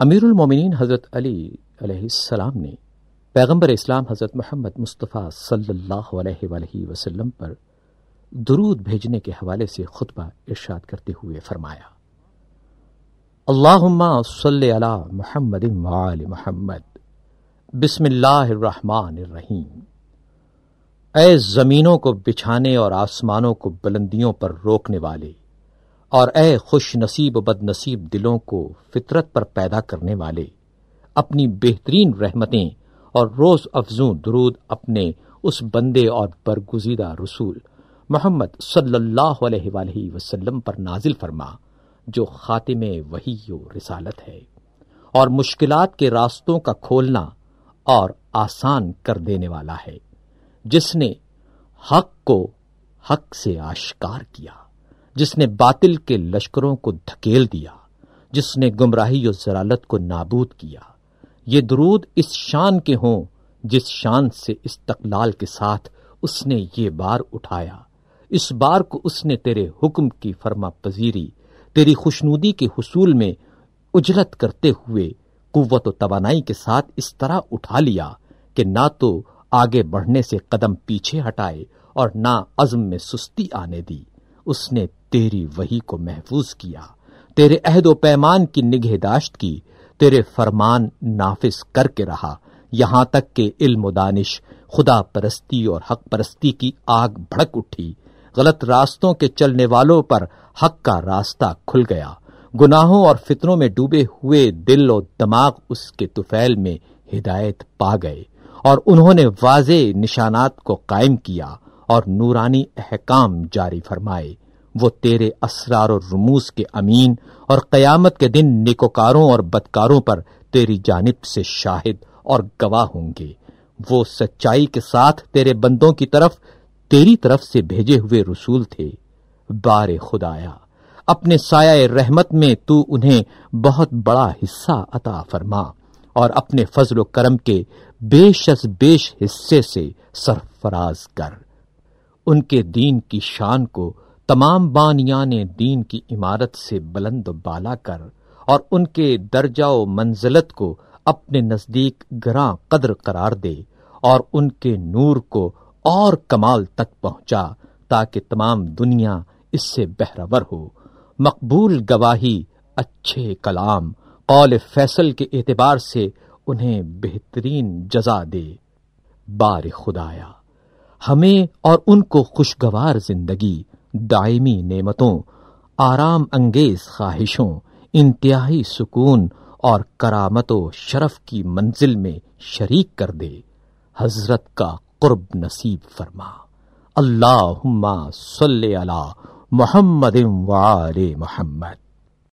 امیر المومنین حضرت علی علیہ السلام نے پیغمبر اسلام حضرت محمد مصطفیٰ صلی اللہ علیہ وآلہ وسلم پر درود بھیجنے کے حوالے سے خطبہ ارشاد کرتے ہوئے فرمایا، اللہم صلی علی محمد وآل محمد، بسم اللہ الرحمن الرحیم۔ اے زمینوں کو بچھانے اور آسمانوں کو بلندیوں پر روکنے والے اور اے خوش نصیب و بد نصیب دلوں کو فطرت پر پیدا کرنے والے، اپنی بہترین رحمتیں اور روز افزوں درود اپنے اس بندے اور برگزیدہ رسول محمد صلی اللہ علیہ وآلہ وسلم پر نازل فرما، جو خاتم وحی و رسالت ہے، اور مشکلات کے راستوں کا کھولنا اور آسان کر دینے والا ہے، جس نے حق کو حق سے آشکار کیا۔ جس نے باطل کے لشکروں کو دھکیل دیا، جس نے گمراہی و ضرالت کو نابود کیا۔ یہ درود اس شان کے ہوں جس شان سے استقلال کے ساتھ اس نے یہ بار اٹھایا۔ اس بار کو اس نے تیرے حکم کی فرما پذیری، تیری خوشنودی کے حصول میں اجرت کرتے ہوئے قوت و توانائی کے ساتھ اس طرح اٹھا لیا کہ نہ تو آگے بڑھنے سے قدم پیچھے ہٹائے اور نہ عزم میں سستی آنے دی۔ اس نے تیری وہی کو محفوظ کیا، تیرے عہد و پیمان کی نگہداشت کی، تیرے فرمان نافذ کر کے رہا، یہاں تک کہ علم و دانش، خدا پرستی اور حق پرستی کی آگ بھڑک اٹھی۔ غلط راستوں کے چلنے والوں پر حق کا راستہ کھل گیا۔ گناہوں اور فطروں میں ڈوبے ہوئے دل و دماغ اس کے توفیل میں ہدایت پا گئے اور انہوں نے واضح نشانات کو قائم کیا۔ اور نورانی احکام جاری فرمائے۔ وہ تیرے اسرار و رموز کے امین اور قیامت کے دن نکوکاروں اور بدکاروں پر تیری جانب سے شاہد اور گواہ ہوں گے۔ وہ سچائی کے ساتھ تیرے بندوں کی طرف، تیری طرف سے بھیجے ہوئے رسول تھے۔ بار خدایا، اپنے سایہ رحمت میں تو انہیں بہت بڑا حصہ عطا فرما اور اپنے فضل و کرم کے بیش از بیش حصے سے سرفراز کر۔ ان کے دین کی شان کو تمام بانیان دین کی عمارت سے بلند و بالا کر اور ان کے درجہ و منزلت کو اپنے نزدیک گراں قدر قرار دے اور ان کے نور کو اور کمال تک پہنچا تاکہ تمام دنیا اس سے بہرور ہو۔ مقبول گواہی، اچھے کلام، قول فیصل کے اعتبار سے انہیں بہترین جزا دے۔ بار خدایا۔ ہمیں اور ان کو خوشگوار زندگی، دائمی نعمتوں، آرام انگیز خواہشوں، انتہائی سکون اور کرامت و شرف کی منزل میں شریک کر دے۔ حضرت کا قرب نصیب فرما۔ اللہ صلی اللہ محمد وعال محمد۔